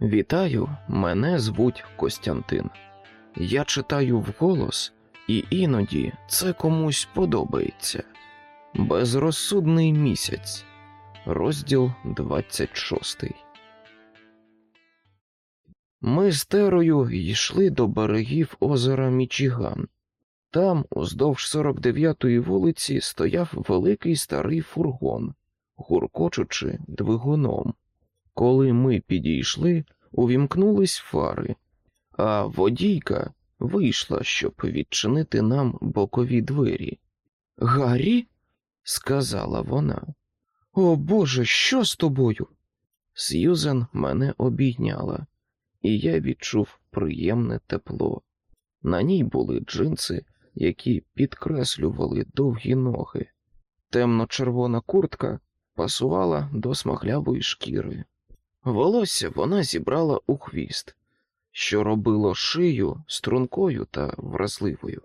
Вітаю, мене звуть Костянтин. Я читаю вголос, і іноді це комусь подобається. Безрозсудний місяць. Розділ 26. Ми з Терою йшли до берегів озера Мічіган. Там, уздовж 49-ї вулиці, стояв великий старий фургон, гуркочучи двигуном. Коли ми підійшли, увімкнулись фари, а водійка вийшла, щоб відчинити нам бокові двері. Гаррі? сказала вона. О Боже, що з тобою? Сьюзен мене обійняла, і я відчув приємне тепло. На ній були джинси, які підкреслювали довгі ноги. Темно-червона куртка пасувала до смаглявої шкіри. Волосся вона зібрала у хвіст, що робило шию стрункою та вразливою.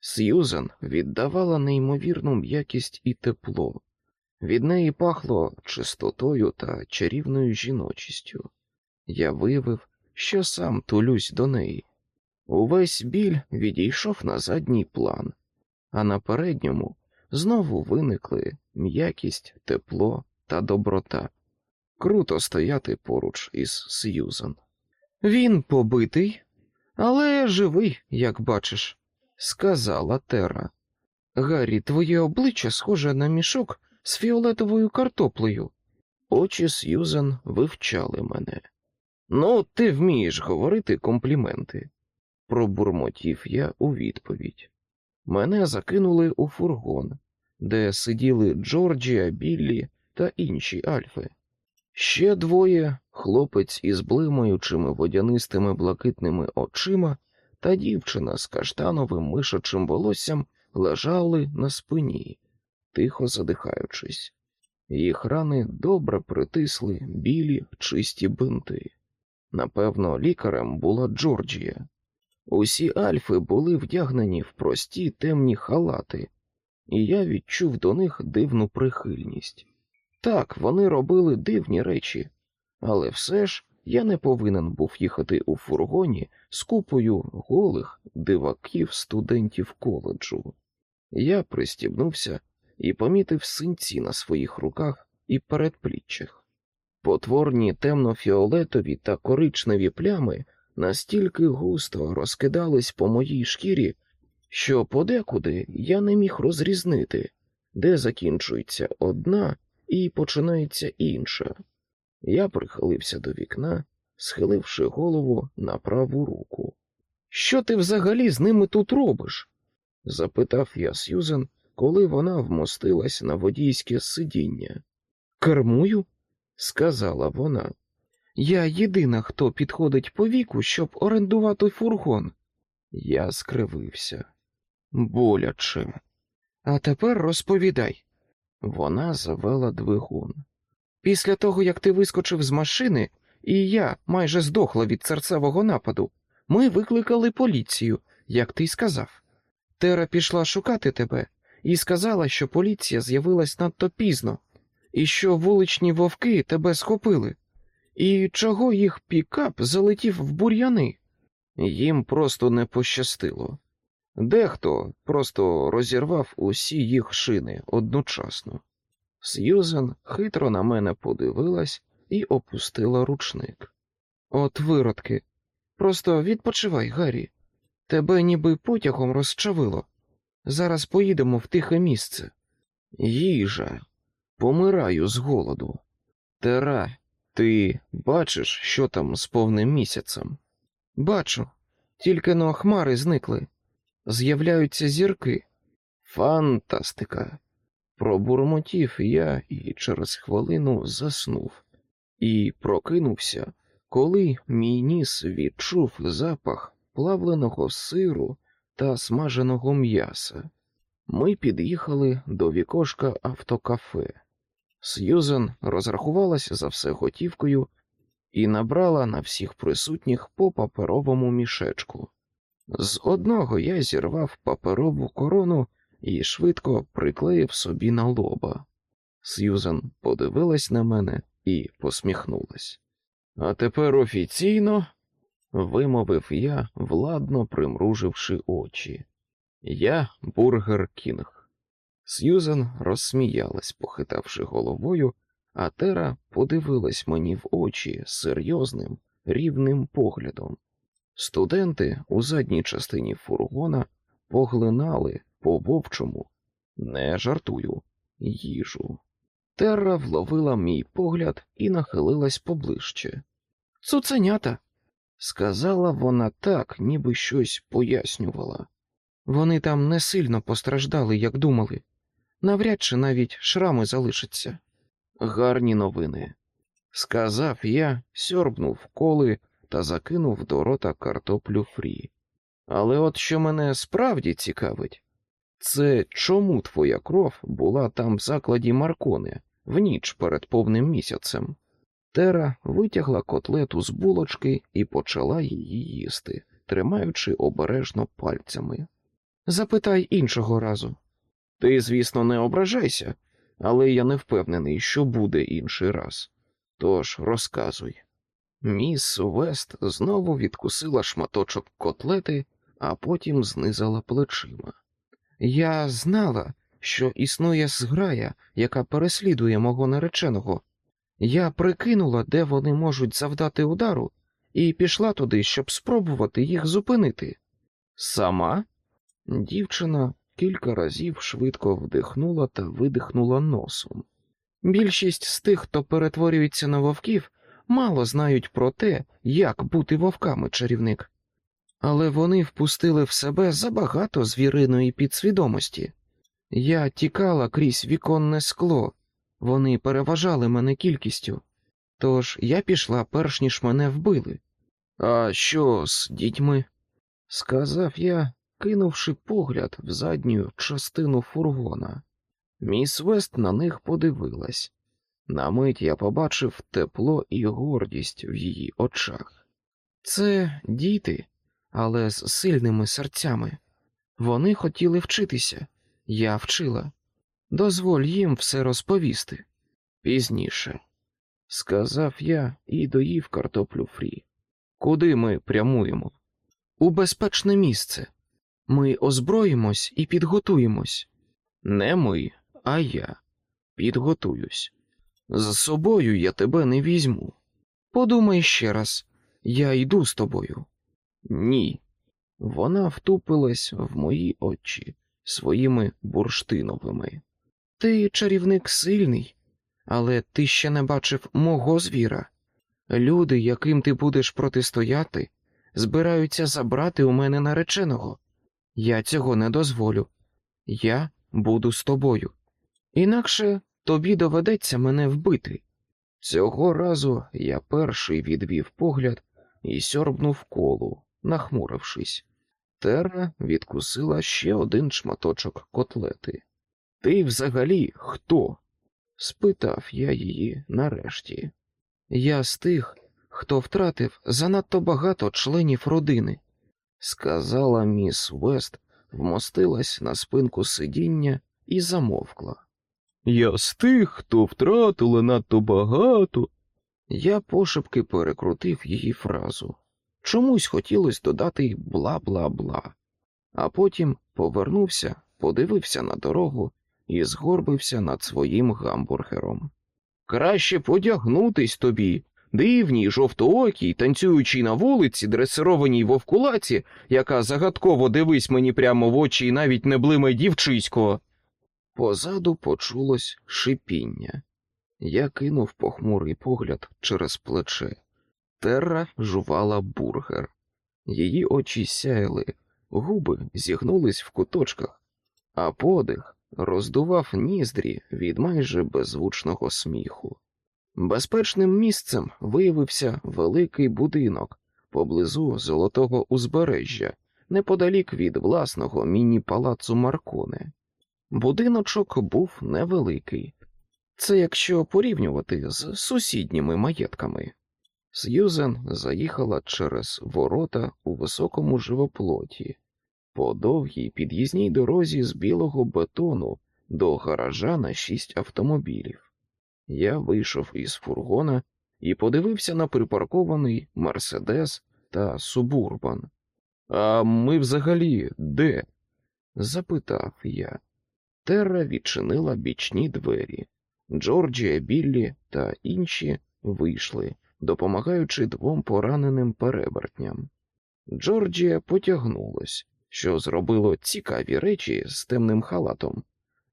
Сьюзан віддавала неймовірну м'якість і тепло. Від неї пахло чистотою та чарівною жіночістю. Я виявив, що сам тулюсь до неї. Увесь біль відійшов на задній план, а на передньому знову виникли м'якість, тепло та доброта. Круто стояти поруч із Сьюзан. Він побитий, але живий, як бачиш, сказала Тера. Гаррі, твоє обличчя схоже на мішок з фіолетовою картоплею. Очі Сьюзан вивчали мене. Ну, ти вмієш говорити компліменти, пробурмотів я у відповідь. Мене закинули у фургон, де сиділи Джорджія, Біллі та інші альфи. Ще двоє хлопець із блимаючими водянистими блакитними очима та дівчина з каштановим мишачим волоссям лежали на спині, тихо задихаючись. Їх рани добре притисли білі чисті бинти. Напевно, лікарем була Джорджія. Усі альфи були вдягнені в прості темні халати, і я відчув до них дивну прихильність. Так, вони робили дивні речі, але все ж я не повинен був їхати у фургоні з купою голих диваків студентів коледжу. Я пристібнувся і помітив синці на своїх руках і передпліччях. Потворні темно-фіолетові та коричневі плями настільки густо розкидались по моїй шкірі, що подекуди я не міг розрізнити, де закінчується одна і починається інша. Я прихилився до вікна, схиливши голову на праву руку. Що ти взагалі з ними тут робиш? запитав я Сьюзен, коли вона вмостилась на водійське сидіння. Кермую? сказала вона. Я єдина, хто підходить по віку, щоб орендувати фургон. Я скривився. Боляче. А тепер розповідай. Вона завела двигун. Після того, як ти вискочив з машини, і я майже здохла від серцевого нападу, ми викликали поліцію, як ти й сказав. Тера пішла шукати тебе і сказала, що поліція з'явилась надто пізно, і що вуличні вовки тебе схопили, і чого їх пікап залетів в бур'яни. Їм просто не пощастило. Дехто просто розірвав усі їх шини одночасно. Сьюзен хитро на мене подивилась і опустила ручник. От виродки, просто відпочивай, Гаррі. Тебе ніби потягом розчавило. Зараз поїдемо в тихе місце. Їжа, помираю з голоду. Тера, ти бачиш, що там з повним місяцем? Бачу, тільки но хмари зникли. З'являються зірки. Фантастика. Пробурмотів я і через хвилину заснув і прокинувся, коли мій ніс відчув запах плавленого сиру та смаженого м'яса. Ми під'їхали до вікошка автокафе. Сьюзен розрахувалась за все готівкою і набрала на всіх присутніх по паперовому мішечку. З одного я зірвав паперову корону і швидко приклеїв собі на лоба. Сьюзен подивилась на мене і посміхнулась. А тепер офіційно, вимовив я, владно примруживши очі. Я Бургер Кінг. Сьюзен розсміялась, похитавши головою, а Тера подивилась мені в очі серйозним, рівним поглядом. Студенти у задній частині фургона поглинали по вовчому, не жартую, їжу. Терра вловила мій погляд і нахилилась поближче. Цуценята, сказала вона так, ніби щось пояснювала. Вони там не сильно постраждали, як думали. Навряд чи навіть шрами залишаться. Гарні новини, сказав я, сьорбнув коли та закинув до рота картоплю фрі. Але от що мене справді цікавить, це чому твоя кров була там в закладі Маркони в ніч перед повним місяцем? Тера витягла котлету з булочки і почала її їсти, тримаючи обережно пальцями. Запитай іншого разу. Ти, звісно, не ображайся, але я не впевнений, що буде інший раз. Тож розказуй. Міс Вест знову відкусила шматочок котлети, а потім знизала плечима. Я знала, що існує зграя, яка переслідує мого нареченого. Я прикинула, де вони можуть завдати удару, і пішла туди, щоб спробувати їх зупинити. Сама? Дівчина кілька разів швидко вдихнула та видихнула носом. Більшість з тих, хто перетворюється на вовків, мало знають про те, як бути вовками чарівник, але вони впустили в себе забагато звіриної підсвідомості. Я тікала крізь віконне скло, вони переважали мене кількістю, тож я пішла, перш ніж мене вбили. А що з дітьми? сказав я, кинувши погляд в задню частину фургона. Міс Вест на них подивилась. На мить я побачив тепло і гордість в її очах. Це діти, але з сильними серцями. Вони хотіли вчитися, я вчила. Дозволь їм все розповісти. Пізніше, сказав я і доїв картоплю фрі. Куди ми прямуємо? У безпечне місце. Ми озброїмось і підготуємось. Не ми, а я підготуюсь. З собою я тебе не візьму. Подумай ще раз, я йду з тобою. Ні. Вона втупилась в мої очі своїми бурштиновими. Ти чарівник сильний, але ти ще не бачив мого звіра. Люди, яким ти будеш протистояти, збираються забрати у мене нареченого. Я цього не дозволю. Я буду з тобою. Інакше тобі доведеться мене вбити. Цього разу я перший відвів погляд і сьорбнув колу, нахмурившись. Терра відкусила ще один шматочок котлети. Ти взагалі хто? спитав я її нарешті. Я з тих, хто втратив занадто багато членів родини, сказала міс Вест, вмостилась на спинку сидіння і замовкла. Я з тих, хто втратила надто багато. Я пошепки перекрутив її фразу. Чомусь хотілося додати бла бла бла, а потім повернувся, подивився на дорогу і згорбився над своїм гамбургером. Краще подягнутись тобі, дивній, жовтоокій, танцюючій на вулиці, дресированій вовкулаці, яка загадково дивись мені прямо в очі і навіть не блимай дівчисько. Позаду почулось шипіння. Я кинув похмурий погляд через плече. Терра жувала бургер. Її очі сяяли, губи зігнулись в куточках, а подих роздував ніздрі від майже беззвучного сміху. Безпечним місцем виявився великий будинок поблизу золотого узбережжя, неподалік від власного міні-палацу Марконе. Будиночок був невеликий, це якщо порівнювати з сусідніми маєтками. Сьюзен заїхала через ворота у високому живоплоті, по довгій під'їзній дорозі з білого бетону до гаража на шість автомобілів. Я вийшов із фургона і подивився на припаркований Мерседес та Субурбан. А ми взагалі де? запитав я. Терра відчинила бічні двері. Джорджія, Біллі та інші вийшли, допомагаючи двом пораненим перевертням. Джорджія потягнулась, що зробило цікаві речі з темним халатом,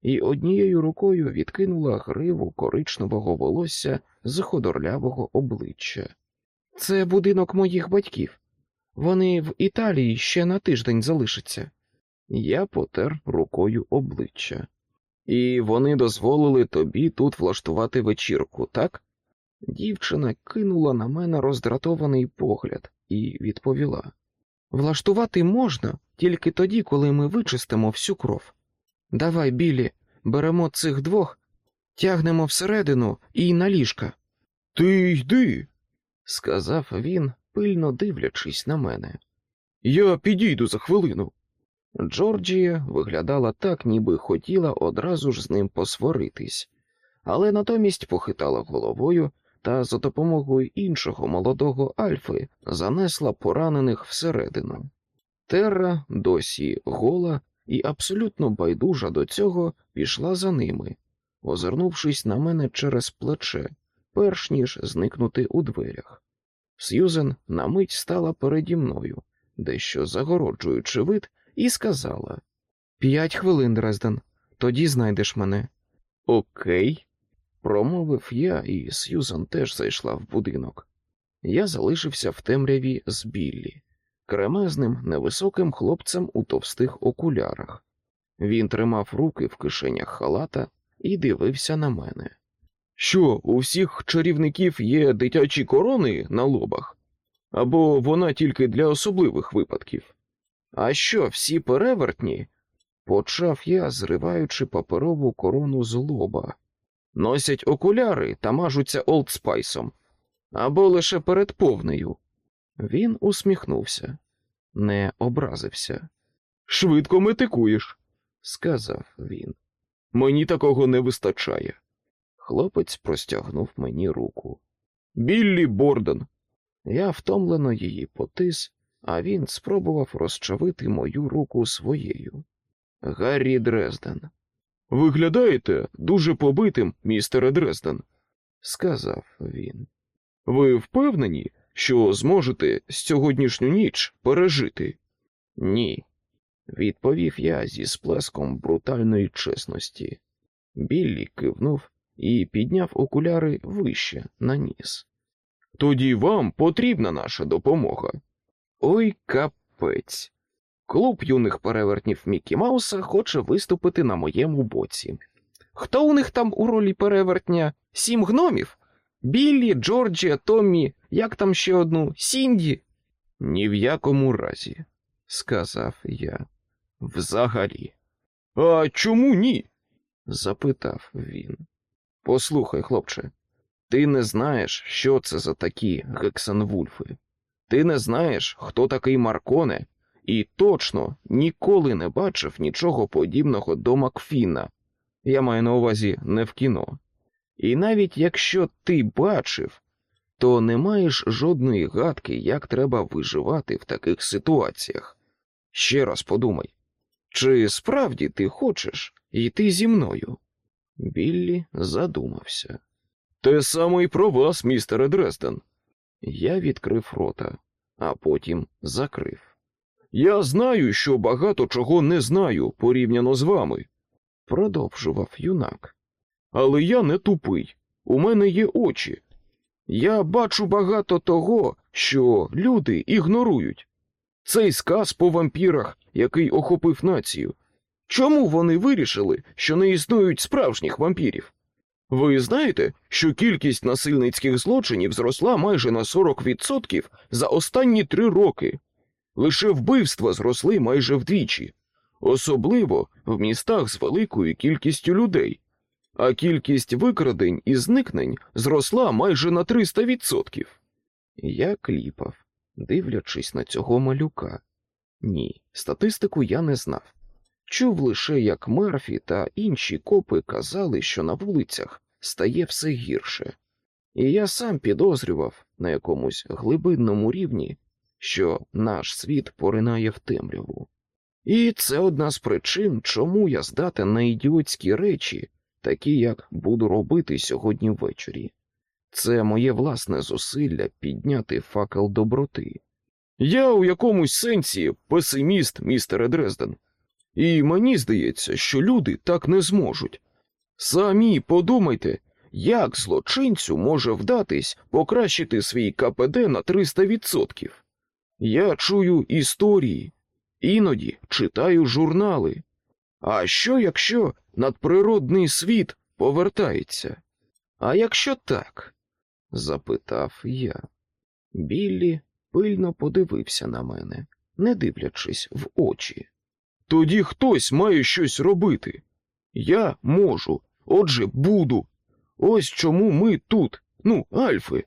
і однією рукою відкинула гриву коричневого волосся з ходорлявого обличчя. Це будинок моїх батьків. Вони в Італії ще на тиждень залишаться. Я потер рукою обличчя. І вони дозволили тобі тут влаштувати вечірку, так? Дівчина кинула на мене роздратований погляд і відповіла: Влаштувати можна тільки тоді, коли ми вичистимо всю кров. Давай, Білі, беремо цих двох, тягнемо всередину і на ліжка. Ти йди, сказав він, пильно дивлячись на мене. Я підійду за хвилину. Джорджія виглядала так, ніби хотіла одразу ж з ним посваритись, але натомість похитала головою та за допомогою іншого молодого Альфи занесла поранених всередину. Терра досі гола і абсолютно байдужа до цього пішла за ними, озирнувшись на мене через плече, перш ніж зникнути у дверях. Сьюзен на мить стала переді мною, дещо загороджуючи вид, і сказала П'ять хвилин, Дрезден, тоді знайдеш мене. Окей, промовив я, і Сьюзан теж зайшла в будинок. Я залишився в темряві з Біллі, кремезним невисоким хлопцем у товстих окулярах. Він тримав руки в кишенях халата і дивився на мене. Що, у всіх чарівників є дитячі корони на лобах? Або вона тільки для особливих випадків? А що, всі перевертні? почав я, зриваючи паперову корону з лоба. Носять окуляри та мажуться Old Spice ом, або лише перед повнею. Він усміхнувся, не образився. Швидко метикуєш, сказав він. Мені такого не вистачає. Хлопець простягнув мені руку. Біллі Борден. Я втомлено її потис, а він спробував розчавити мою руку своєю. Гаррі Дрезден. Виглядаєте дуже побитим, містере Дрезден, сказав він. Ви впевнені, що зможете сьогоднішню ніч пережити? Ні, відповів я зі сплеском брутальної чесності. Біллі кивнув і підняв окуляри вище на ніс. Тоді вам потрібна наша допомога. Ой, капець. Клуб юних перевертнів Мікі Мауса хоче виступити на моєму боці. Хто у них там у ролі перевертня? Сім гномів? Біллі, Джорджія, Томмі, як там ще одну, Сінді? Ні в якому разі, сказав я. Взагалі. А чому ні? запитав він. Послухай, хлопче, ти не знаєш, що це за такі гексенвульфи. Ти не знаєш, хто такий Марконе, і точно ніколи не бачив нічого подібного до Макфіна. Я маю на увазі не в кіно. І навіть якщо ти бачив, то не маєш жодної гадки, як треба виживати в таких ситуаціях. Ще раз подумай, чи справді ти хочеш йти зі мною? Біллі задумався. Те саме й про вас, містере Дрезден. Я відкрив рота, а потім закрив. Я знаю, що багато чого не знаю порівняно з вами, продовжував юнак. Але я не тупий. У мене є очі. Я бачу багато того, що люди ігнорують. Цей сказ по вампірах, який охопив націю. Чому вони вирішили, що не існують справжніх вампірів? Ви знаєте, що кількість насильницьких злочинів зросла майже на 40% за останні три роки. Лише вбивства зросли майже вдвічі, особливо в містах з великою кількістю людей, а кількість викрадень і зникнень зросла майже на 300%. Я кліпав, дивлячись на цього малюка. Ні, статистику я не знав. Чув лише, як Мерфі та інші копи казали, що на вулицях стає все гірше. І я сам підозрював на якомусь глибинному рівні, що наш світ поринає в темряву. І це одна з причин, чому я здатен на ідіотські речі, такі як буду робити сьогодні ввечері. Це моє власне зусилля підняти факел доброти. Я у якомусь сенсі песиміст, містере Дрезден, і мені здається, що люди так не зможуть. Самі подумайте, як злочинцю може вдатись покращити свій КПД на 300%. Я чую історії, іноді читаю журнали. А що, якщо надприродний світ повертається? А якщо так? запитав я. Біллі пильно подивився на мене, не дивлячись в очі. Тоді хтось має щось робити. Я можу, отже, буду. Ось чому ми тут, ну, Альфи.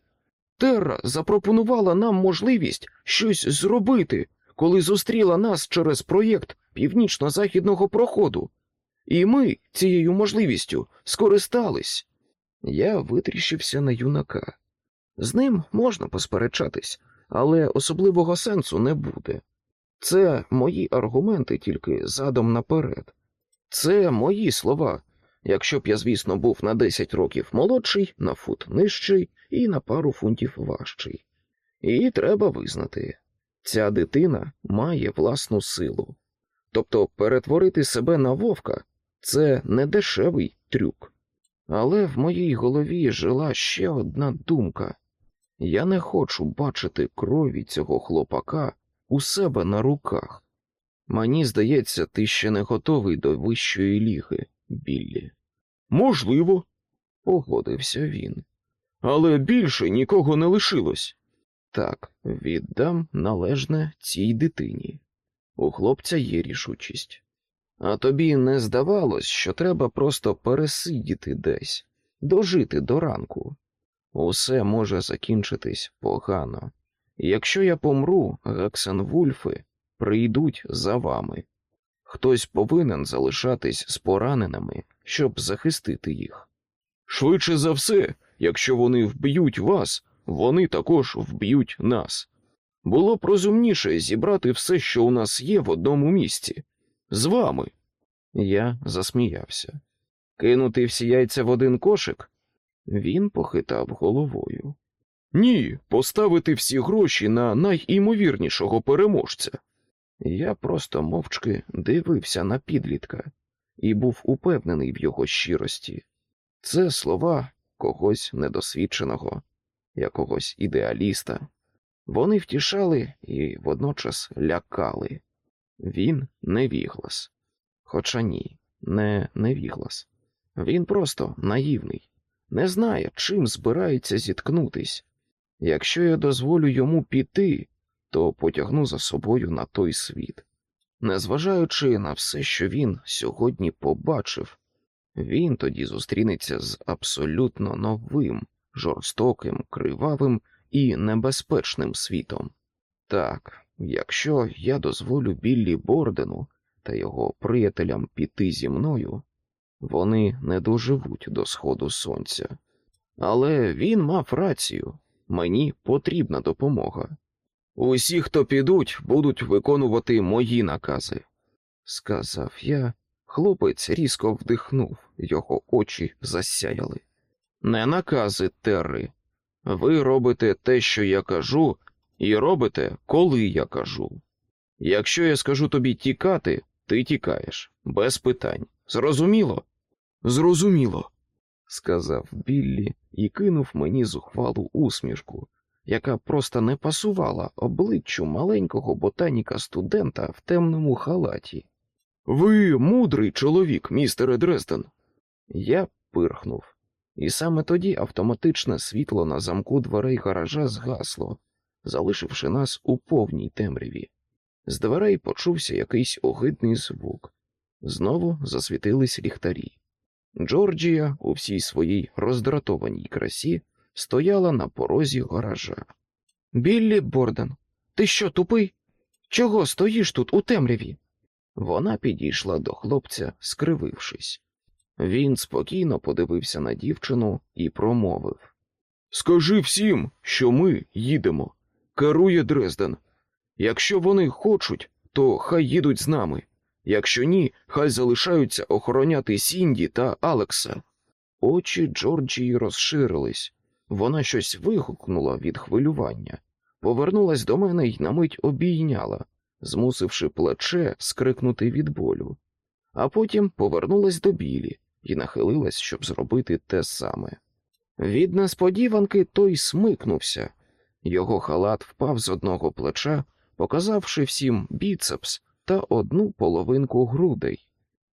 Терра запропонувала нам можливість щось зробити, коли зустріла нас через проєкт північно-західного проходу, і ми цією можливістю скористались. Я витріщився на юнака. З ним можна посперечатись, але особливого сенсу не буде. Це мої аргументи тільки задом наперед. Це мої слова, якщо б я, звісно, був на 10 років молодший, на фут нижчий і на пару фунтів важчий. І треба визнати, ця дитина має власну силу. Тобто перетворити себе на вовка це не дешевий трюк. Але в моїй голові жила ще одна думка я не хочу бачити крові цього хлопака у себе на руках. Мені здається, ти ще не готовий до вищої ліги, Біллі. Можливо, погодився він. Але більше нікого не лишилось. Так, віддам належне цій дитині. У хлопця є рішучість. А тобі не здавалось, що треба просто пересидіти десь, дожити до ранку. Усе може закінчитись погано. Якщо я помру, Гаксенвульфи прийдуть за вами. Хтось повинен залишатись з пораненими, щоб захистити їх. Швидше за все, якщо вони вб'ють вас, вони також вб'ють нас. Було б розумніше зібрати все, що у нас є в одному місці. З вами. Я засміявся. Кинути всі яйця в один кошик? Він похитав головою. Ні, поставити всі гроші на найімовірнішого переможця. Я просто мовчки дивився на підлітка і був упевнений в його щирості. Це слова когось недосвідченого, якогось ідеаліста. Вони втішали і водночас лякали. Він невіглас. Хоча ні, не невіглас. Він просто наївний, не знає, чим збирається зіткнутись. Якщо я дозволю йому піти, то потягну за собою на той світ. Незважаючи на все, що він сьогодні побачив, він тоді зустрінеться з абсолютно новим, жорстоким, кривавим і небезпечним світом. Так, якщо я дозволю Біллі Бордену та його приятелям піти зі мною, вони не доживуть до сходу сонця. Але він мав рацію мені потрібна допомога. Усі, хто підуть, будуть виконувати мої накази, сказав я. Хлопець різко вдихнув, його очі засяяли. Не накази, Терри. Ви робите те, що я кажу, і робите, коли я кажу. Якщо я скажу тобі тікати, ти тікаєш, без питань. Зрозуміло? Зрозуміло, сказав Біллі і кинув мені зухвалу усмішку, яка просто не пасувала обличчю маленького ботаніка студента в темному халаті. Ви мудрий чоловік, містере Дрезден. Я пирхнув, і саме тоді автоматичне світло на замку дверей гаража згасло, залишивши нас у повній темряві. З дверей почувся якийсь огидний звук. Знову засвітились ліхтарі. Джорджія у всій своїй роздратованій красі стояла на порозі гаража. Біллі Борден, ти що, тупий? Чого стоїш тут у темряві? Вона підійшла до хлопця, скривившись. Він спокійно подивився на дівчину і промовив Скажи всім, що ми їдемо. Керує Дрезден. Якщо вони хочуть, то хай їдуть з нами. Якщо ні, хай залишаються охороняти Сінді та Алекса. Очі Джорджії розширились. Вона щось вигукнула від хвилювання, повернулась до мене й на мить обійняла, змусивши плече скрикнути від болю, а потім повернулась до білі і нахилилась, щоб зробити те саме. Від несподіванки той смикнувся. Його халат впав з одного плеча, показавши всім біцепс та одну половинку грудей.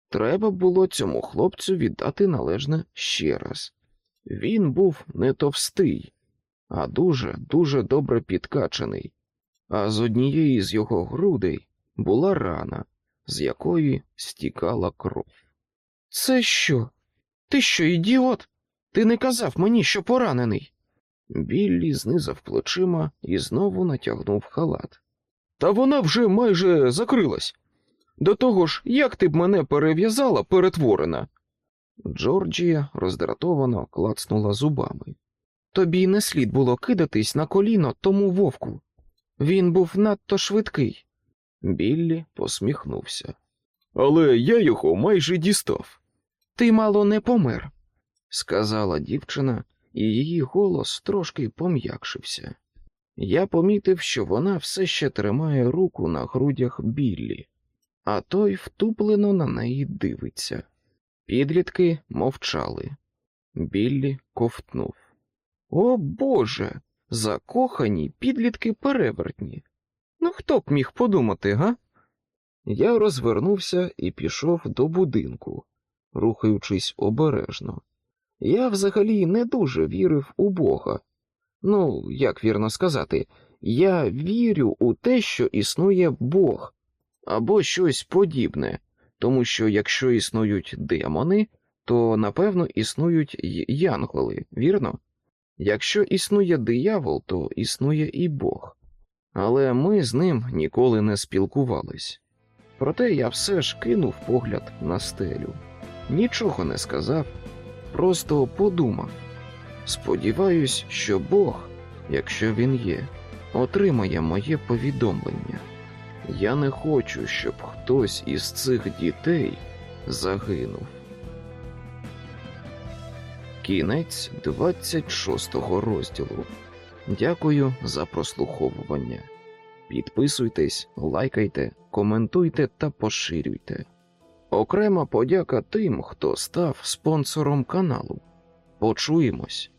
Треба було цьому хлопцю віддати належне ще раз. Він був не товстий, а дуже, дуже добре підкачаний, а з однієї з його грудей була рана, з якої стікала кров. Це що? Ти що, ідіот? Ти не казав мені, що поранений. Біллі знизав плечима і знову натягнув халат. Та вона вже майже закрилась. До того ж, як ти б мене перев'язала, перетворена. Джорджія роздратовано клацнула зубами. Тобі не слід було кидатись на коліно тому вовку. Він був надто швидкий. Біллі посміхнувся. Але я його майже дістав. Ти мало не помер, сказала дівчина, і її голос трошки пом'якшився. Я помітив, що вона все ще тримає руку на грудях Біллі, а той втуплено на неї дивиться. Підлітки мовчали. Біллі ковтнув. О Боже, закохані підлітки перевертні. Ну хто б міг подумати, га? Я розвернувся і пішов до будинку, рухаючись обережно. Я взагалі не дуже вірив у Бога. Ну, як вірно сказати, я вірю у те, що існує Бог або щось подібне, тому що якщо існують демони, то напевно існують й янголи, вірно? Якщо існує диявол, то існує і Бог. Але ми з ним ніколи не спілкувались. Проте я все ж кинув погляд на стелю, нічого не сказав, просто подумав. Сподіваюсь, що Бог, якщо він є, отримає моє повідомлення. Я не хочу, щоб хтось із цих дітей загинув. Кінець 26 розділу. Дякую за прослуховування. Підписуйтесь, лайкайте, коментуйте та поширюйте. Окрема подяка тим, хто став спонсором каналу. Почуємось.